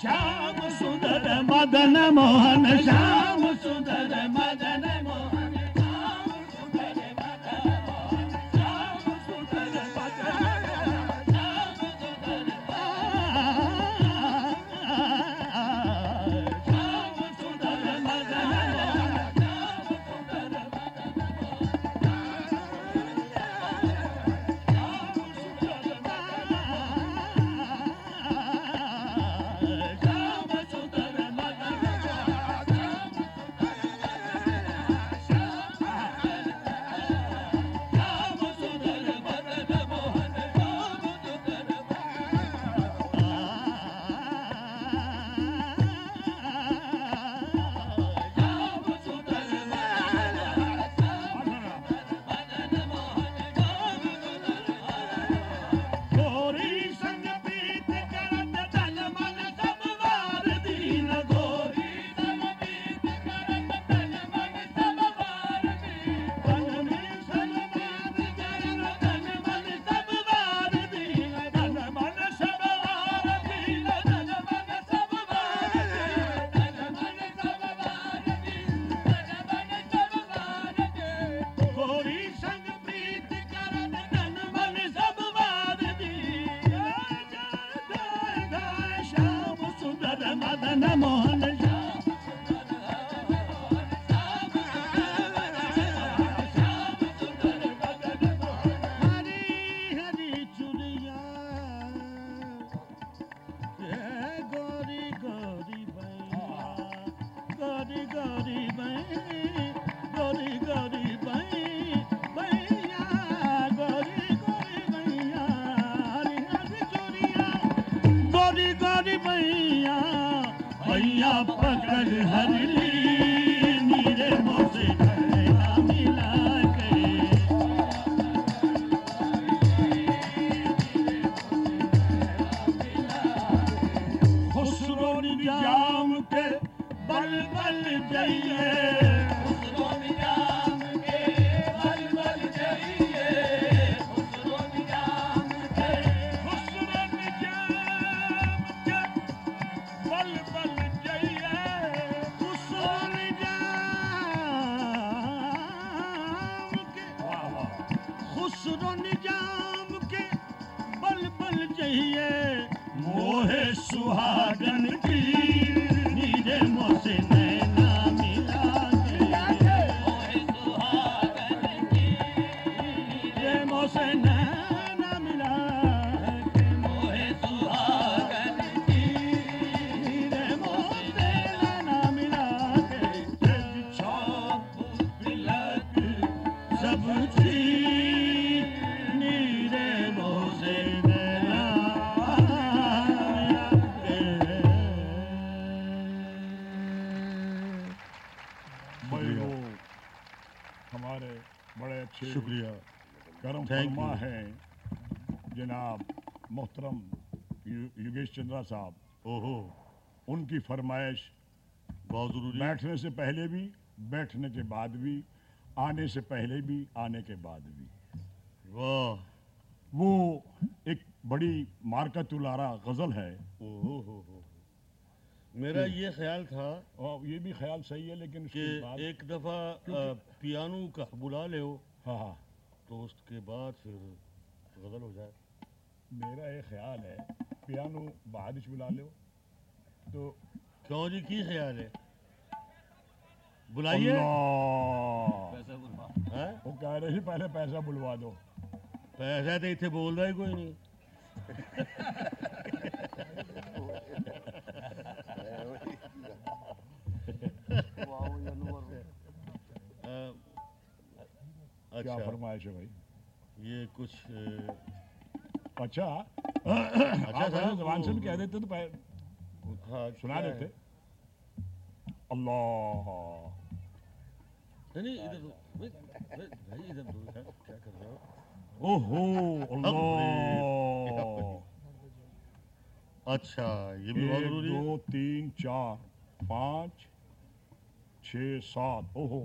श्याम सुंदर मदन मोहन श्याम Mohan योगेश साहब। ओहो उनकी फरमाइश बहुत ज़रूरी बैठने से पहले भी बैठने के बाद भी आने से पहले भी आने के बाद भी। वाह। वो एक बड़ी मार्कतुलारा गज़ल है। ओहो हो हो मेरा ये ख्याल था और ये भी ख्याल सही है लेकिन कि उसके बाद एक दफ़ा पियानो का बुला ले हो। हाँ हाँ। तो उसके बाद फिर गज़ल हो जाए। मेरा ये ख्याल है पियानो बहादिश बुला लो तो क्यों जी की ख्याल है बुलाइए अल्लाह हैं? वो कह रहे थे पहले पैसा बुलवा दो पैसा तो इतने बोल रहा ही कोई नहीं अ, क्या अच्छा फरमाइश है भाई ये कुछ अ, अच्छा अच्छा आप साहब, जबान से भी वो- कह देते तो पह- हाँ सुना क्या देते है? अल्लाह नहीं नहीं इधर दो। भाई भाई, भाई इधर दो क्या क्या कर रहे हो ओहो अल्लाह अच्छा ये भी बहुत एक जरूरी है दो तीन चार पाँच छ सात ओहो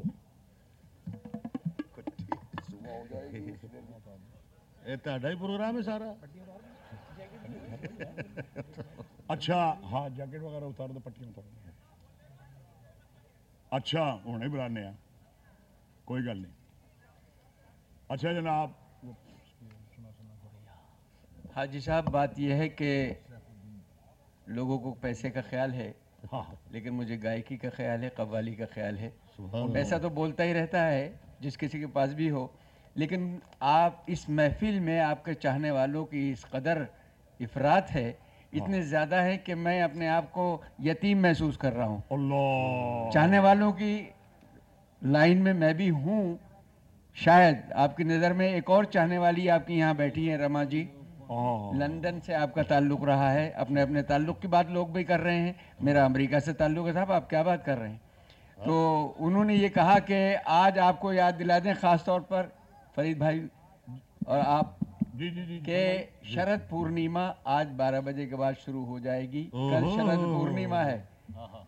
ਇਹ ਤੁਹਾਡਾ ਹੀ ਪ੍ਰੋਗਰਾਮ ਹੈ ਸਾਰਾ अच्छा हाँ जैकेट वगैरह उतार दो पट्टियाँ उतार। अच्छा हुने बुलाने कोई गल नहीं। अच्छा जनाब। हाजी साहब बात यह है कि लोगों को पैसे का ख्याल है हाँ। लेकिन मुझे गायकी का ख्याल है कव्वाली का ख्याल है। पैसा तो बोलता ही रहता है जिस किसी के पास भी हो। लेकिन आप इस महफिल में आपके चाहने वालों की इस कदर इफरात है इतने ज़्यादा है कि मैं अपने आप को यतीम महसूस कर रहा हूँ। चाहने वालों की लाइन में मैं भी हूँ शायद आपकी नज़र में एक और चाहने वाली आपकी यहाँ बैठी है रमा जी। हाँ। लंदन से आपका ताल्लुक रहा है अपने अपने ताल्लुक की बात लोग भी कर रहे हैं मेरा अमेरिका से ताल्लुक है साहब आप क्या बात कर रहे हैं? तो उन्होंने ये कहा कि आज आपको याद दिला दें ख़ास तौर पर फरीद भाई और आप के शरद पूर्णिमा आज 12 बजे के बाद शुरू हो जाएगी। कल शरद पूर्णिमा है।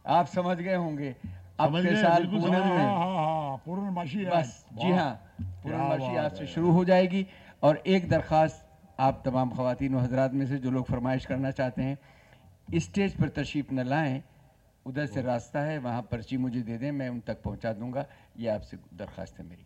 आप समझ गए होंगे। अब के साल पूनम हाँ। में हाँ हाँ पूर्णमासी बस जी हाँ क्या पूर्णमासी आज से शुरू हो जाएगी। और एक दरख्वास्त आप तमाम खवातीन हजरात में से जो लोग फरमाइश करना चाहते हैं स्टेज पर तशरीफ़ न लाएँ। उधर से रास्ता है वहाँ पर्ची मुझे दे दें मैं उन तक पहुँचा दूँगा। ये आपसे दरख्वास्त है मेरी।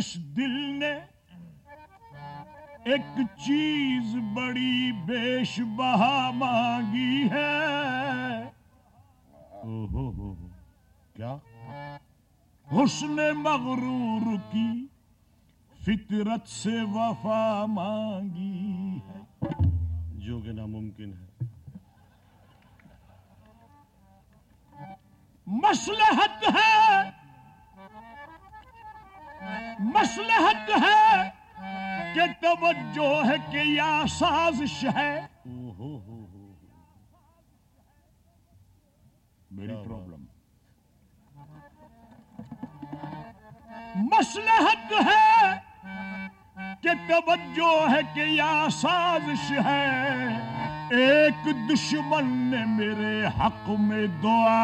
इस दिल ने एक चीज़ बड़ी बेशबहा मांगी है। ओहो हो, क्या? हुस्न मगरूर की फितरत से वफा मांगी है। जो कि नामुमकिन है। मसलहत है मसलहत है कि तवज्जो है कि या साजिश है। मेरी। प्रॉब्लम मसलहत है कि तवज्जो है कि या साजिश है एक दुश्मन ने मेरे हक में दुआ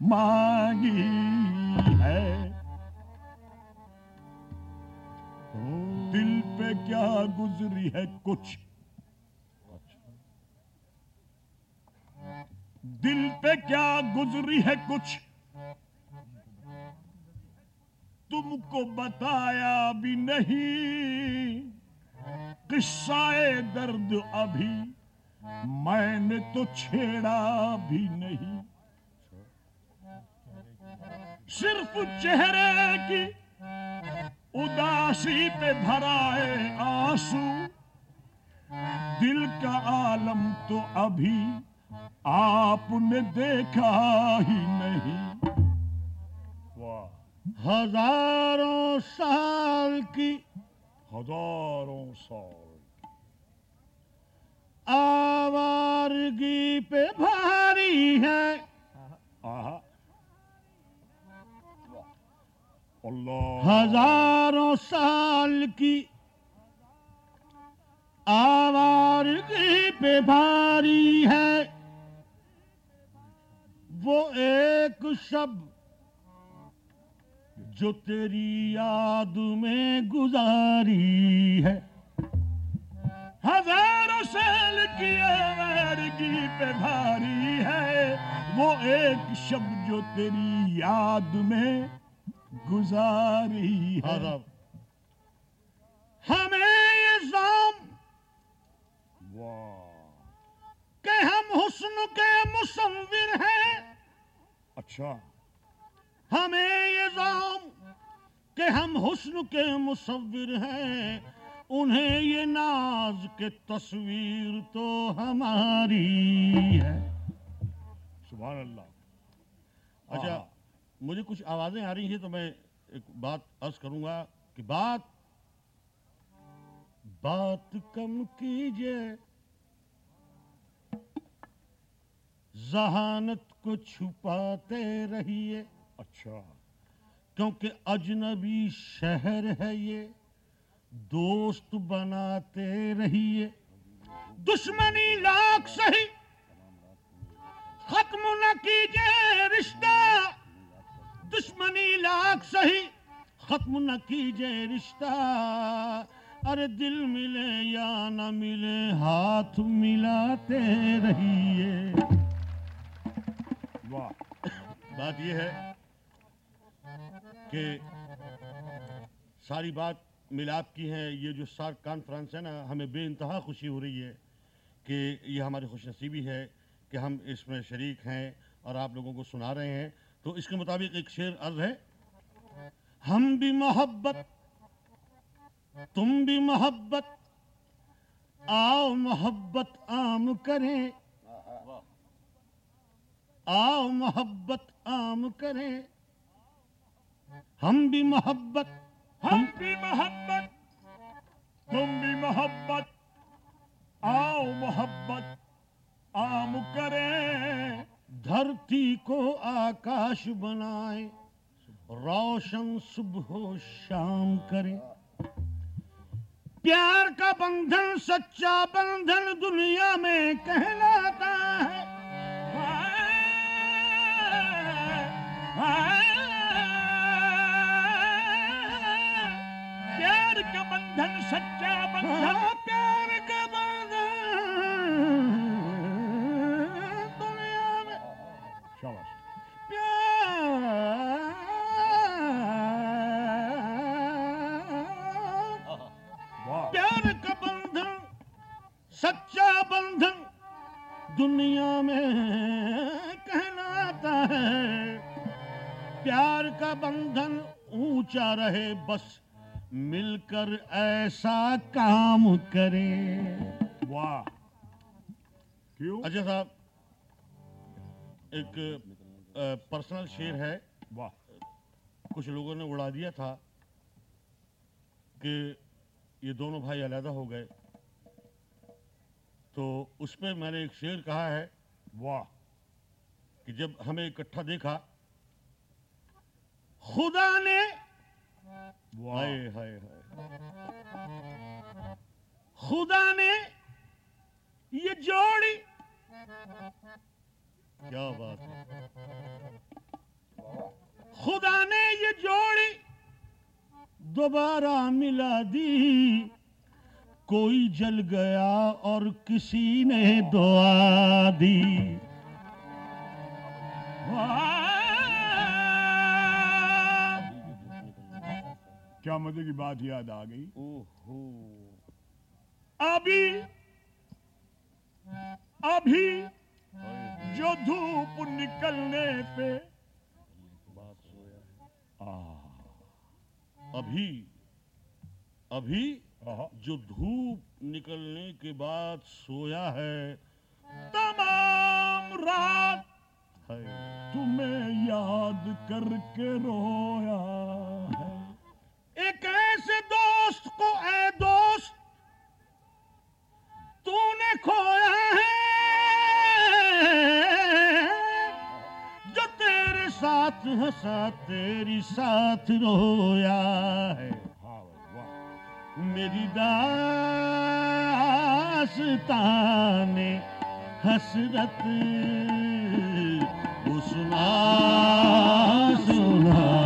मांगी है दिल पे क्या गुजरी है कुछ? दिल पे क्या गुजरी है कुछ? तुमको बताया भी नहीं। किस्साए दर्द अभी मैंने तो छेड़ा भी नहीं। सिर्फ़ चेहरे की उदासी पे भराए आँसू। दिल का आलम तो अभी आपने देखा ही नहीं। वाह। हज़ारों साल की। हज़ारों साल आवारगी पे भारी है। आहा। हज़ारों साल की आवारगी पे भारी है। वो एक शब्द जो तेरी याद में गुजारी है। हज़ारों साल की आवारगी पे भारी है। वो एक शब्द जो तेरी याद में गुजारी है। हमें ये जाम। कि हम हुस्न के मुसविर हैं। अच्छा। हमें ये जाम। कि हम हुस्न के मुसविर हैं। उन्हें ये नाज के तस्वीर तो हमारी है। सुभान अल्लाह। अच्छा हाँ। मुझे कुछ आवाज़ें आ रही हैं तो मैं एक बात अर्ज़ करूँगा कि बात बात कम कीजिए। जहानत को छुपाते रहिए। अच्छा क्योंकि अजनबी शहर है ये, दोस्त बनाते रहिए। दुश्मनी लाख सही, खत्म न कीजिए रिश्ता। दुश्मनी लाख सही। खत्म न कीजे रिश्ता। अरे दिल मिले या न मिले, हाथ मिलाते रहिए। वाह, बात यह है कि सारी बात मिलाप की है। ये जो सार्क कॉन्फ्रेंस है ना, हमें बेइंतहा खुशी हो रही है कि ये हमारी खुशनसीबी है कि हम इसमें शरीक हैं और आप लोगों को सुना रहे हैं। तो इसके मुताबिक एक शेर अर्ज़ है, हम भी मोहब्बत, तुम भी मोहब्बत, आओ मोहब्बत आम करें, आओ मोहब्बत आम करें, हम भी मोहब्बत, हम भी मोहब्बत, तुम भी मोहब्बत, आओ मोहब्बत आम करें। धरती को आकाश बनाए, रोशन सुबह शाम करे। प्यार का बंधन, सच्चा बंधन दुनिया में कहलाता है। प्यार का बंधन, सच्चा बंधन ऊँचा रहे बस मिलकर ऐसा काम करें। वाह। क्यों? अजय साहब एक पर्सनल शेर है। वाह। कुछ लोगों ने उड़ा दिया था कि ये दोनों भाई अलहदा हो गए। तो उस पर मैंने एक शेर कहा है वाह। कि जब हमें इकट्ठा देखा खुदा ने हाय हाय हाय। खुदा ने ये जोड़ी। क्या बात है। खुदा ने ये जोड़ी दोबारा मिला दी। कोई जल गया और किसी ने दुआ दी। वाह! क्या मज़े की बात याद आ गई? ओहो। अभी अभी जो धूप निकलने पे बात सोया है। अभी अभी जो धूप निकलने के बाद सोया है। तमाम रात तुम्हें याद करके रोया। एक ऐसे दोस्त को ए दोस्त, तूने खोया है जो तेरे साथ हंसा तेरी साथ रोया है। मेरी दास्ताने हसरत, वो सुना सुना।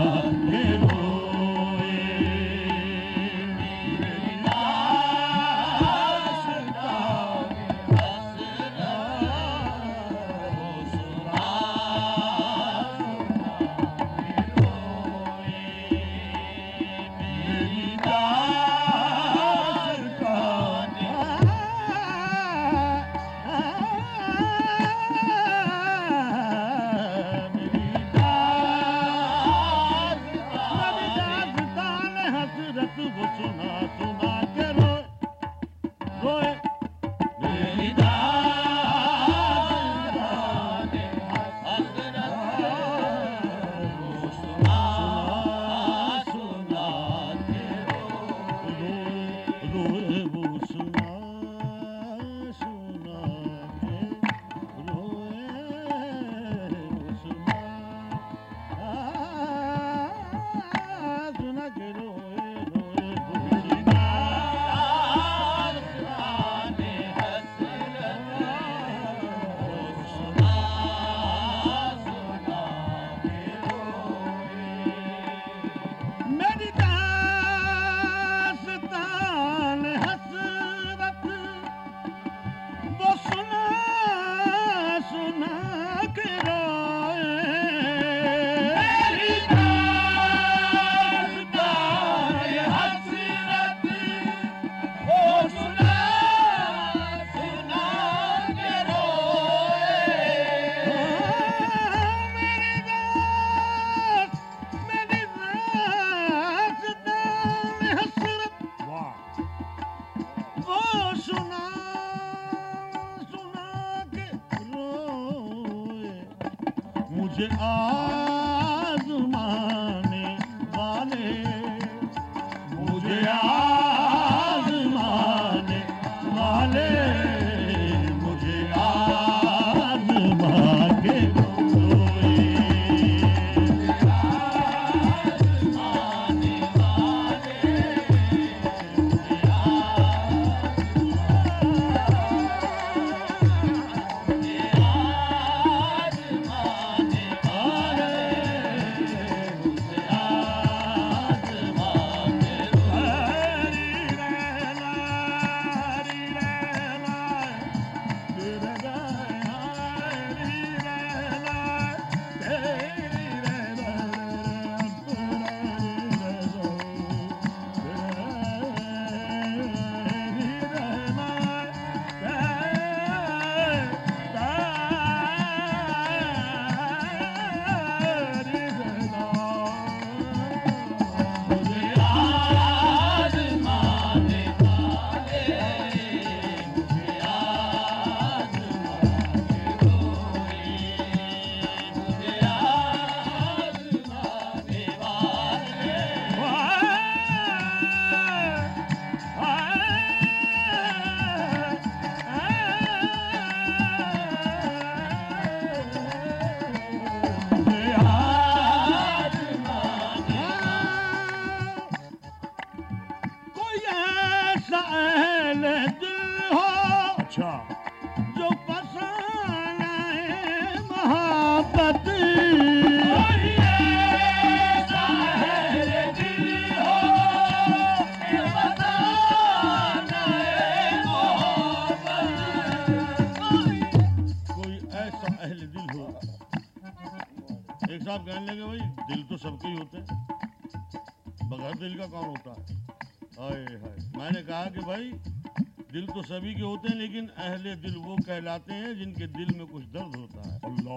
सभी के होते हैं, लेकिन अहले दिल वो कहलाते हैं जिनके दिल में कुछ दर्द होता है। अल्लाह।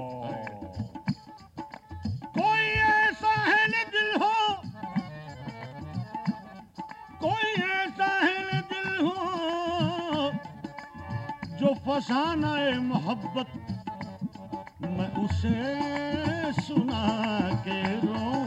कोई ऐसा अहल दिल हो, कोई ऐसा अहल दिल हो जो फसाना है मोहब्बत मैं उसे सुना के रो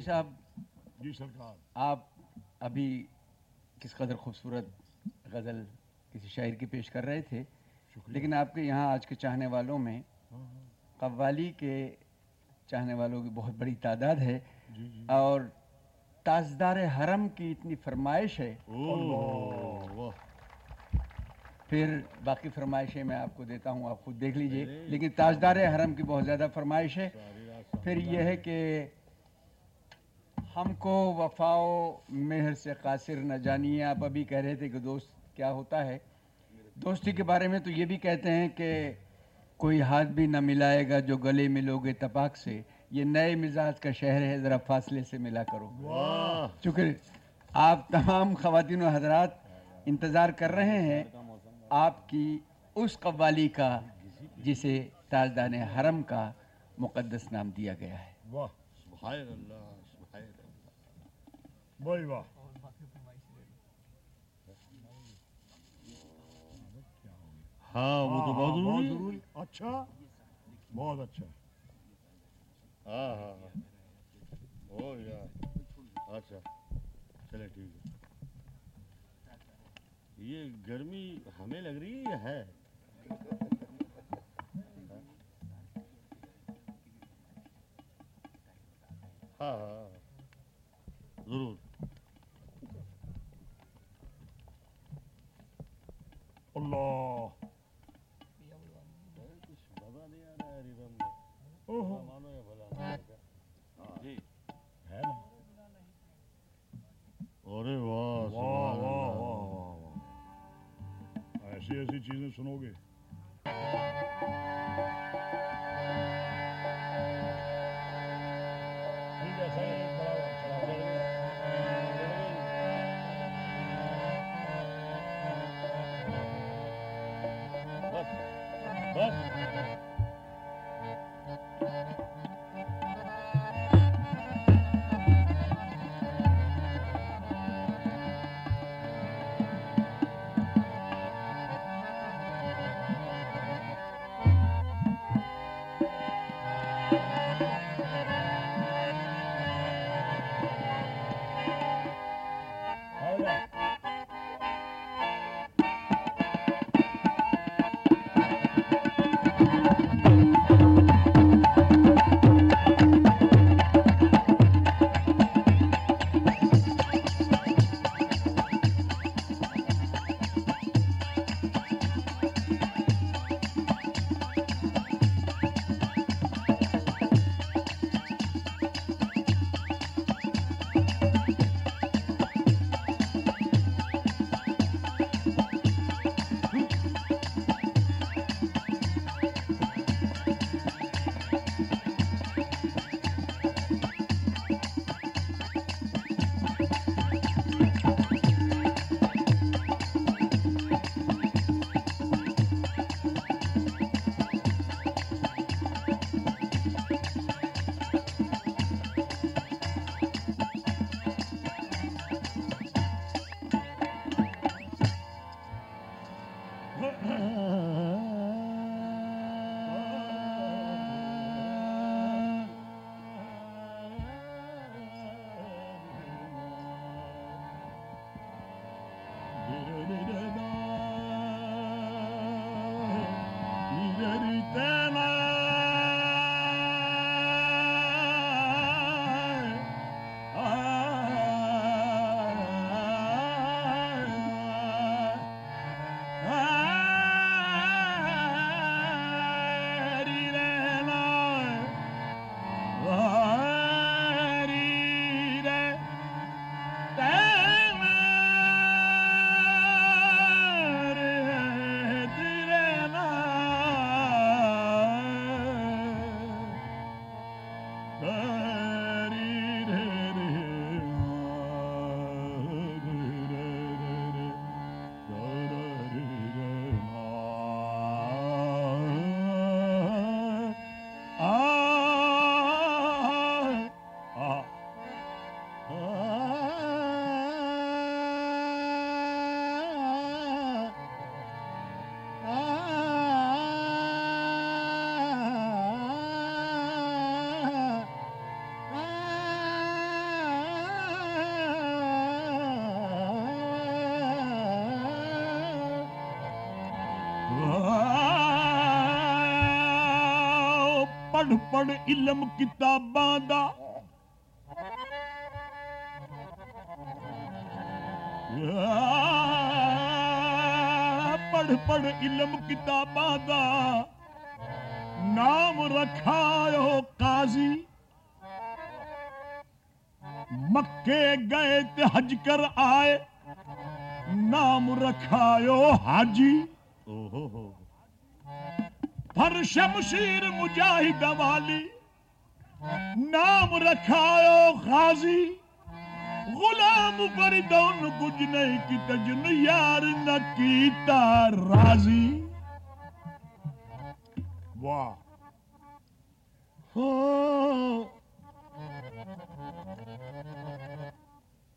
हाजी साहब। जी सरकार। आप अभी किस कदर खूबसूरत गज़ल किसी शायर की पेश कर रहे थे लेकिन आपके यहाँ आज के चाहने वालों में कव्वाली के चाहने वालों की बहुत बड़ी तादाद है जी जी। और ताजदार हरम की इतनी फरमाइश है। फिर बाकी फरमाइशें मैं आपको देता हूँ आप खुद देख लीजिए। लेकिन ताजदार हरम की बहुत ज़्यादा फरमाइश है। फिर यह है। कि हमको वफाओ मेहर से कासिर न जानिए। आप अभी कह रहे थे कि दोस्त क्या होता है? दोस्ती के बारे में तो ये भी कहते हैं कि कोई हाथ भी न मिलाएगा जो गले मिलोगे तपाक से। ये नए मिजाज का शहर है ज़रा फासले से मिला करो। चूँकि आप तमाम खातिन हजरात इंतज़ार कर रहे हैं आपकी उस कव्वाली का जिसे ताजदान हरम का मुकदस नाम दिया गया है। वाह वही हाँ वो तो बहुत बहुत ज़रूरी ज़रूरी। अच्छा? बहुत अच्छा। हाँ हाँ हाँ। हो गया अच्छा। चले ठीक है। ये गर्मी हमें लग रही है है? हाँ हाँ हाँ। ज़रूर। है में ओहो है वाह। वाह वाह वाह ऐसी ऐसी चीज़ें सुनोगे पढ़ पढ़ इलम कांदा दा पढ़ पढ़ इलम दा नाम रखायो काज़ी मके गए ते हज कर आए नाम रखायो हाजी हो पर शमशीर मुजाहिद वाली नाम रखायो गाजी गुलाम फरीदौन कुछ नहीं की तजन यार न कीता राजी। वाह। हो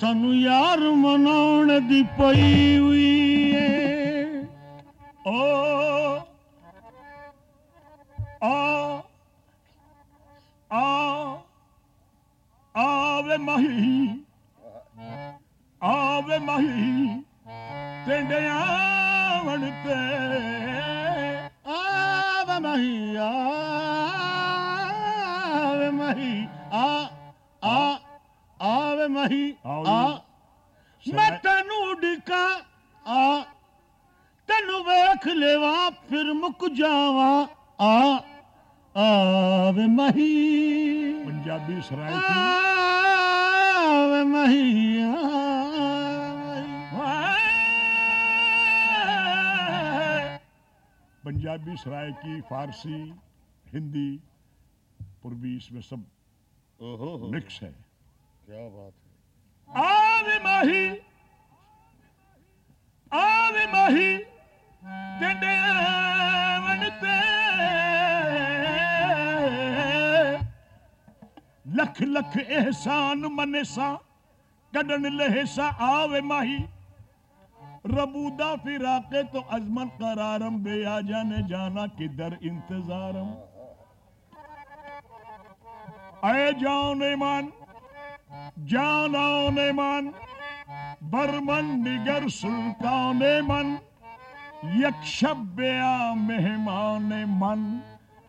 ਸਾਨੂੰ ਯਾਰ ਮਨਾਉਣ ਦੀ ਪਈ ਹੋਈ ਏ ਓ ਆ ਆ ਆਵੇ ਮਹੀ ਆਵੇ ਮਹੀ ਟੰਡਿਆਂ ਵਣ ਤੇ ससुराल की। मैया पंजाबी फारसी हिंदी पूर्वी इसमें सब मिक्स है। क्या बात है। आवे माही एहसान मनेसा कदन लहेसा, आवे माही। रबूदा फिराके तो अजमन करारम बे आ जाने किधर इंतजारम। आए जाओ नेमान, जाना नेमान, बरमन निगर सुल्तान मन यक्षब्या मेहमान मन,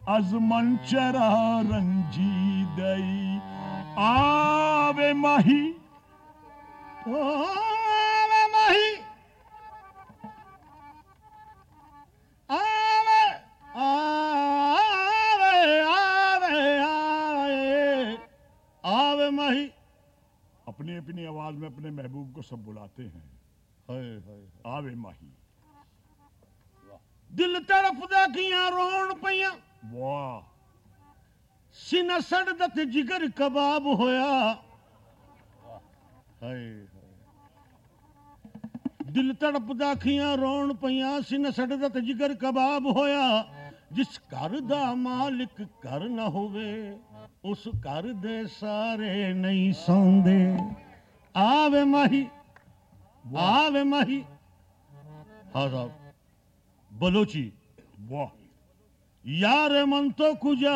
अजमन चरा रंजी दई। आवे माही। ओ आवे माही। आवे आवे आवे आवे। आवे माही। अपनी अपनी आवाज़ में अपने महबूब को सब बुलाते हैं। आवे माही। दिल तरफ़ देखिया रोन पैया वाह। ਸੀਨਾ ਸੜ ਦਾ ਤੇ ਜਿਗਰ ਕਬਾਬ ਹੋਇਆ। ਹਾਏ ਦਿਲ ਤੜਪਦਾ ਖੀਆਂ ਰੋਣ ਪਈਆਂ ਸੀਨਾ ਸੜ ਦਾ ਤੇ ਜਿਗਰ ਕਬਾਬ ਹੋਇਆ। ਜਿਸ ਘਰ ਦਾ ਮਾਲਕ ਘਰ ਨਾ ਹੋਵੇ ਉਸ ਘਰ ਦੇ ਸਾਰੇ ਨਹੀਂ ਸੌਂਦੇ। ਆਵੇ ਮਾਹੀ ਆਵੇ ਮਾਹੀ। ਹਾਂ ਸਾਹਿਬ ਬਲੋਚੀ ਵਾਹ। ਯਾਰ ਮਨ ਤੋ ਕੁਜਾ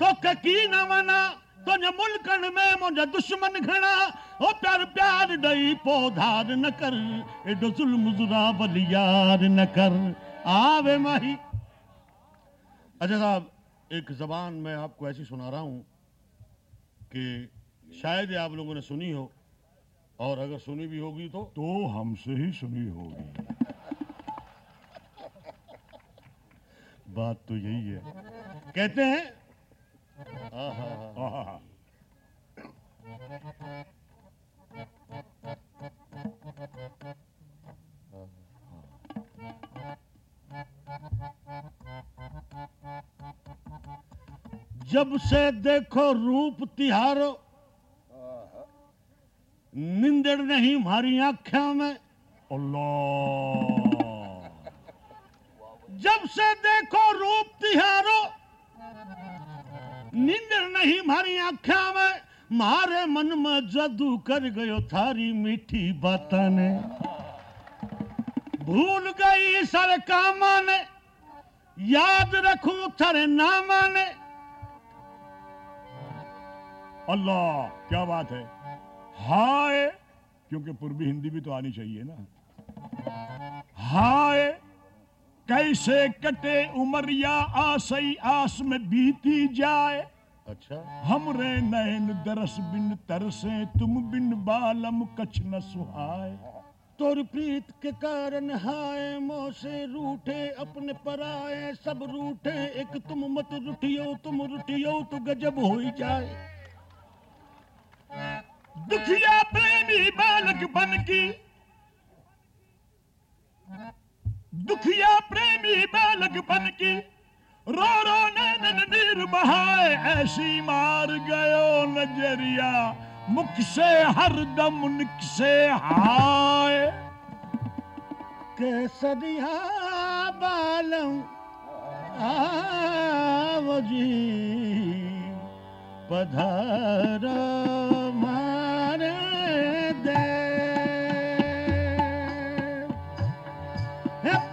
तो ककी न मना तुझ मुल्कन में मुझे दुश्मन घना ओ प्यार प्यार डई पौधार न कर एडो जुल्म जुरा बलियार न कर। आवे माही। अच्छा साहब एक जबान मैं आपको ऐसी सुना रहा हूँ कि शायद आप लोगों ने सुनी हो और अगर सुनी भी होगी तो तो हमसे ही सुनी होगी। बात तो यही है। कहते हैं जब से देखो रूप तिहारो निंदर नहीं मारी आख्या में। अल्लाह। जब से देखो रूप तिहारो निंदड़ नहीं हमारी आँखों में। मारे मन में जादू कर गयो थारी मीठी बाता ने भूल गई सर कामा ने याद रखूँ थारे नामा ने अल्लाह, क्या बात है? हाय, क्योंकि पूर्वी हिंदी भी तो आनी चाहिए ना। हाय। कैसे कटे उमरिया आसई आस में बीती जाए? अच्छा। हमरे नैन दरस बिन तरसे तुम बिन बालम कछ न सुहाए। तोर प्रीत के कारण हाय मोह से रूठे अपने पराए। सब रूठे एक तुम मत रुठियो तुम रुठियो तो गजब हो जाए। दुखिया प्रेमी बालक बन की दुखिया प्रेमी बालक बन की रो रो नैनन नीर बहाए, ऐसी मार गयो नज़रिया, मुख से हरदम निक से हाय। केसरिया बालम आवजी, पधार।